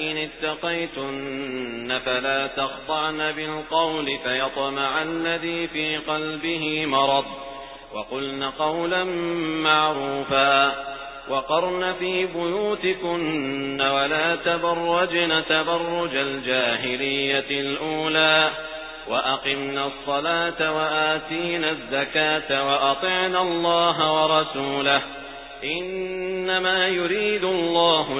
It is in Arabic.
إن اتقيتن فلا تخضعن بالقول فيطمع الذي في قلبه مرض وقلن قولا معروفا وقرن في بيوتكن ولا تبرجن تبرج الجاهلية الأولى وأقمنا الصلاة وآتينا الزكاة وأطعنا الله ورسوله إنما يريد الله